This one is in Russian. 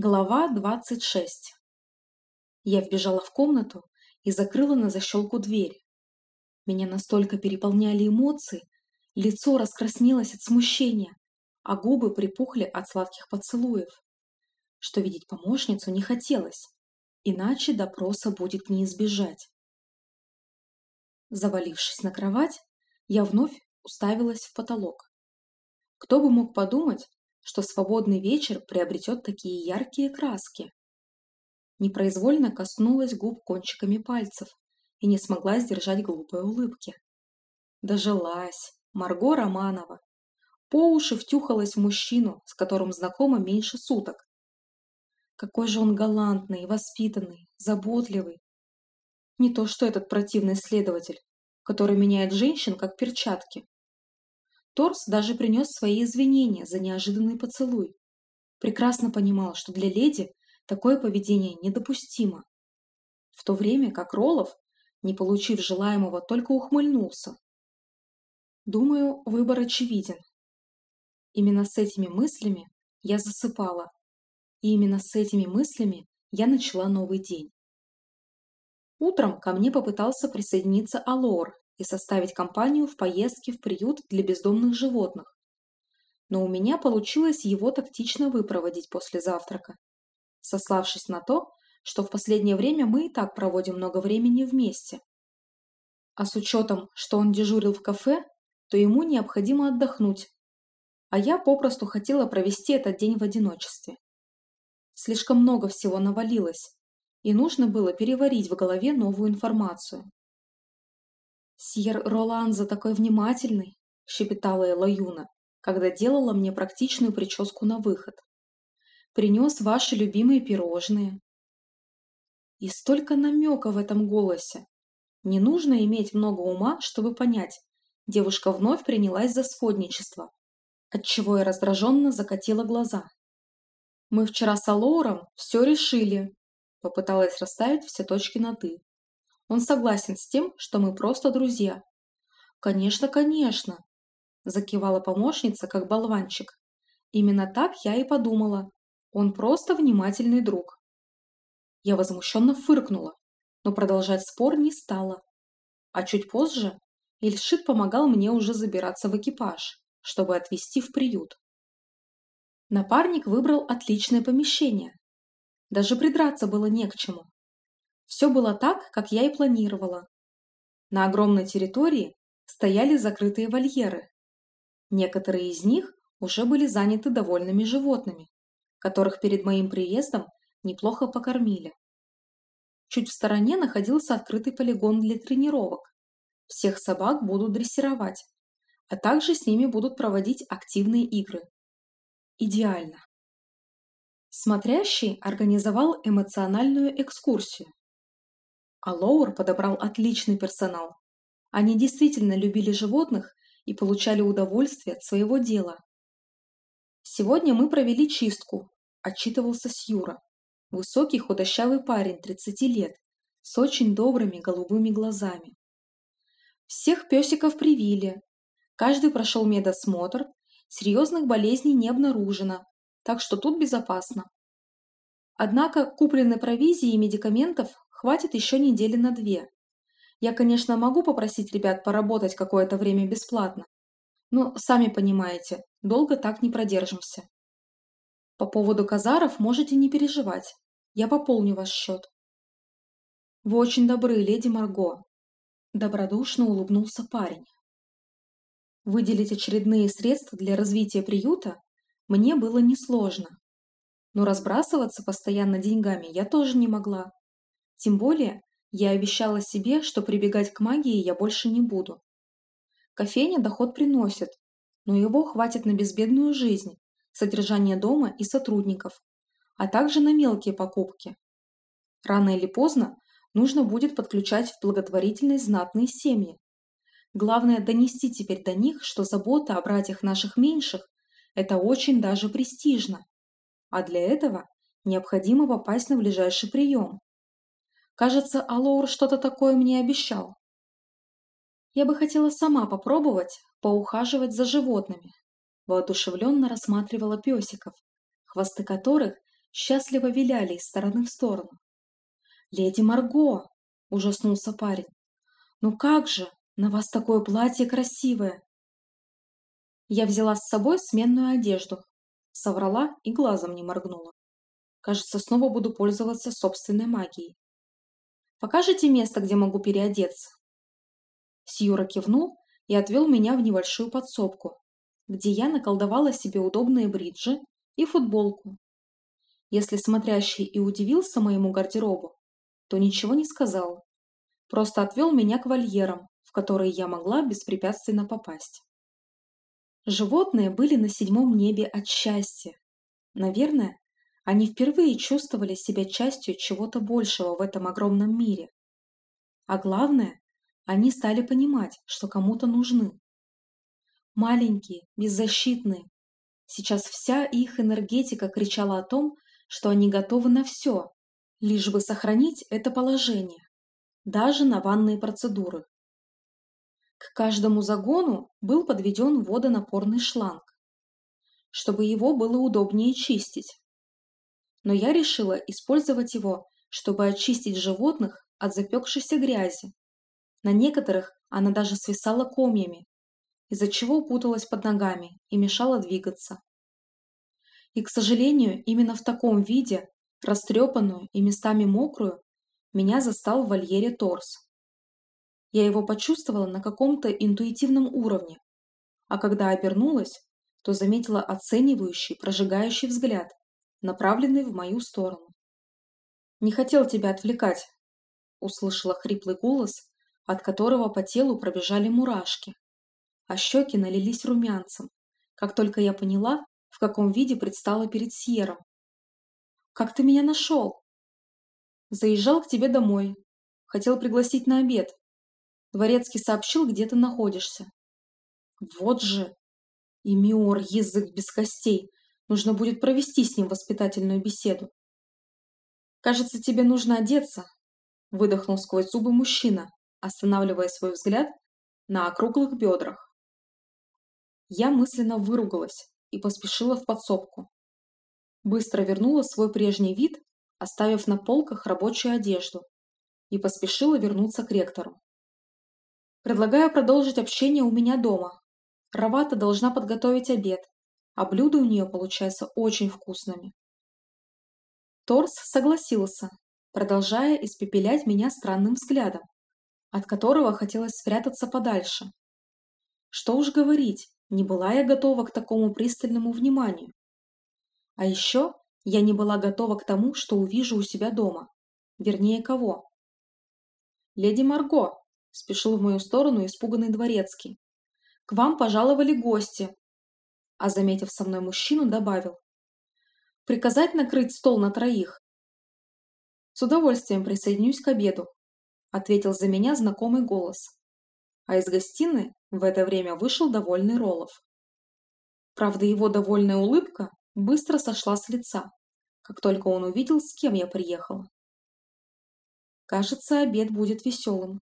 Глава 26 Я вбежала в комнату и закрыла на защелку дверь. Меня настолько переполняли эмоции, лицо раскраснелось от смущения, а губы припухли от сладких поцелуев, что видеть помощницу не хотелось, иначе допроса будет не избежать. Завалившись на кровать, я вновь уставилась в потолок. Кто бы мог подумать, что свободный вечер приобретет такие яркие краски. Непроизвольно коснулась губ кончиками пальцев и не смогла сдержать глупой улыбки. Дожилась, Марго Романова. По уши втюхалась в мужчину, с которым знакома меньше суток. Какой же он галантный, воспитанный, заботливый. Не то что этот противный следователь, который меняет женщин как перчатки. Торс даже принес свои извинения за неожиданный поцелуй. Прекрасно понимал, что для леди такое поведение недопустимо. В то время как Ролов, не получив желаемого, только ухмыльнулся. Думаю, выбор очевиден. Именно с этими мыслями я засыпала. И именно с этими мыслями я начала новый день. Утром ко мне попытался присоединиться Алор и составить компанию в поездке в приют для бездомных животных. Но у меня получилось его тактично выпроводить после завтрака, сославшись на то, что в последнее время мы и так проводим много времени вместе. А с учетом, что он дежурил в кафе, то ему необходимо отдохнуть, а я попросту хотела провести этот день в одиночестве. Слишком много всего навалилось, и нужно было переварить в голове новую информацию. «Сьер Ролан за такой внимательный!» – щепетала Элаюна, когда делала мне практичную прическу на выход. «Принес ваши любимые пирожные». И столько намека в этом голосе. Не нужно иметь много ума, чтобы понять. Девушка вновь принялась за сводничество, отчего я раздраженно закатила глаза. «Мы вчера с Алоуром все решили», – попыталась расставить все точки над «и». Он согласен с тем, что мы просто друзья. Конечно, конечно, закивала помощница, как болванчик. Именно так я и подумала. Он просто внимательный друг. Я возмущенно фыркнула, но продолжать спор не стала. А чуть позже Ильшит помогал мне уже забираться в экипаж, чтобы отвезти в приют. Напарник выбрал отличное помещение. Даже придраться было не к чему. Все было так, как я и планировала. На огромной территории стояли закрытые вольеры. Некоторые из них уже были заняты довольными животными, которых перед моим приездом неплохо покормили. Чуть в стороне находился открытый полигон для тренировок. Всех собак будут дрессировать, а также с ними будут проводить активные игры. Идеально. Смотрящий организовал эмоциональную экскурсию, а Лоур подобрал отличный персонал. Они действительно любили животных и получали удовольствие от своего дела. «Сегодня мы провели чистку», – отчитывался Сьюра. Высокий худощавый парень 30 лет, с очень добрыми голубыми глазами. Всех песиков привили. Каждый прошел медосмотр, серьезных болезней не обнаружено, так что тут безопасно. Однако купленной провизии и медикаментов Хватит еще недели на две. Я, конечно, могу попросить ребят поработать какое-то время бесплатно. Но, сами понимаете, долго так не продержимся. По поводу казаров можете не переживать. Я пополню ваш счет. Вы очень добры, леди Марго. Добродушно улыбнулся парень. Выделить очередные средства для развития приюта мне было несложно. Но разбрасываться постоянно деньгами я тоже не могла. Тем более, я обещала себе, что прибегать к магии я больше не буду. Кофейня доход приносит, но его хватит на безбедную жизнь, содержание дома и сотрудников, а также на мелкие покупки. Рано или поздно нужно будет подключать в благотворительность знатные семьи. Главное донести теперь до них, что забота о братьях наших меньших – это очень даже престижно. А для этого необходимо попасть на ближайший прием. Кажется, Алоур что-то такое мне обещал. Я бы хотела сама попробовать поухаживать за животными. Воодушевленно рассматривала песиков, хвосты которых счастливо виляли из стороны в сторону. «Леди Марго!» – ужаснулся парень. «Ну как же, на вас такое платье красивое!» Я взяла с собой сменную одежду, соврала и глазом не моргнула. Кажется, снова буду пользоваться собственной магией. «Покажите место, где могу переодеться?» Сьюра кивнул и отвел меня в небольшую подсобку, где я наколдовала себе удобные бриджи и футболку. Если смотрящий и удивился моему гардеробу, то ничего не сказал. Просто отвел меня к вольерам, в которые я могла беспрепятственно попасть. Животные были на седьмом небе от счастья. Наверное, они впервые чувствовали себя частью чего-то большего в этом огромном мире. А главное, они стали понимать, что кому-то нужны. Маленькие, беззащитные. Сейчас вся их энергетика кричала о том, что они готовы на все, лишь бы сохранить это положение, даже на ванные процедуры. К каждому загону был подведен водонапорный шланг, чтобы его было удобнее чистить. Но я решила использовать его, чтобы очистить животных от запекшейся грязи. На некоторых она даже свисала комьями, из-за чего путалась под ногами и мешала двигаться. И, к сожалению, именно в таком виде, растрепанную и местами мокрую, меня застал в вольере торс. Я его почувствовала на каком-то интуитивном уровне, а когда обернулась, то заметила оценивающий, прожигающий взгляд, направленный в мою сторону. «Не хотел тебя отвлекать», — услышала хриплый голос, от которого по телу пробежали мурашки, а щеки налились румянцем, как только я поняла, в каком виде предстала перед Сьером. «Как ты меня нашел?» «Заезжал к тебе домой. Хотел пригласить на обед. Дворецкий сообщил, где ты находишься». «Вот же!» И Миор, язык без костей. Нужно будет провести с ним воспитательную беседу. «Кажется, тебе нужно одеться», — выдохнул сквозь зубы мужчина, останавливая свой взгляд на округлых бедрах. Я мысленно выругалась и поспешила в подсобку. Быстро вернула свой прежний вид, оставив на полках рабочую одежду, и поспешила вернуться к ректору. Предлагаю продолжить общение у меня дома. Равата должна подготовить обед, а блюда у нее получаются очень вкусными. Торс согласился, продолжая испепелять меня странным взглядом, от которого хотелось спрятаться подальше. Что уж говорить, не была я готова к такому пристальному вниманию. А еще я не была готова к тому, что увижу у себя дома. Вернее, кого? «Леди Марго!» – спешил в мою сторону испуганный дворецкий. «К вам пожаловали гости!» А, заметив со мной мужчину, добавил. «Приказать накрыть стол на троих?» «С удовольствием присоединюсь к обеду», – ответил за меня знакомый голос. А из гостиной в это время вышел довольный Ролов. Правда, его довольная улыбка быстро сошла с лица, как только он увидел, с кем я приехала. Кажется, обед будет веселым.